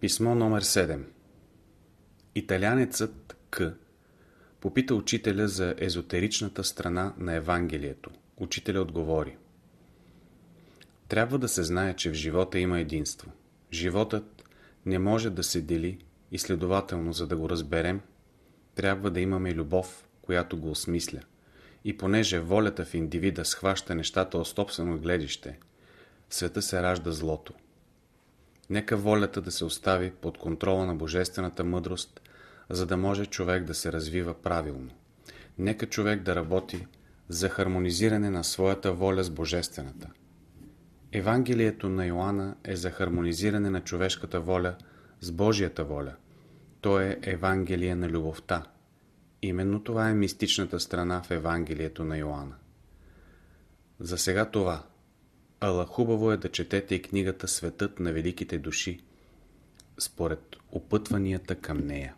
Писмо номер 7 Италянецът К. попита учителя за езотеричната страна на Евангелието. Учителя отговори Трябва да се знае, че в живота има единство. Животът не може да се дели и следователно, за да го разберем, трябва да имаме любов, която го осмисля. И понеже волята в индивида схваща нещата от собствено гледище, света се ражда злото. Нека волята да се остави под контрола на божествената мъдрост, за да може човек да се развива правилно. Нека човек да работи за хармонизиране на своята воля с божествената. Евангелието на Йоанна е за хармонизиране на човешката воля с Божията воля. То е Евангелие на любовта. Именно това е мистичната страна в Евангелието на Йоанна. За сега това – Ала хубаво е да четете и книгата Светът на великите души, според опътванията към нея.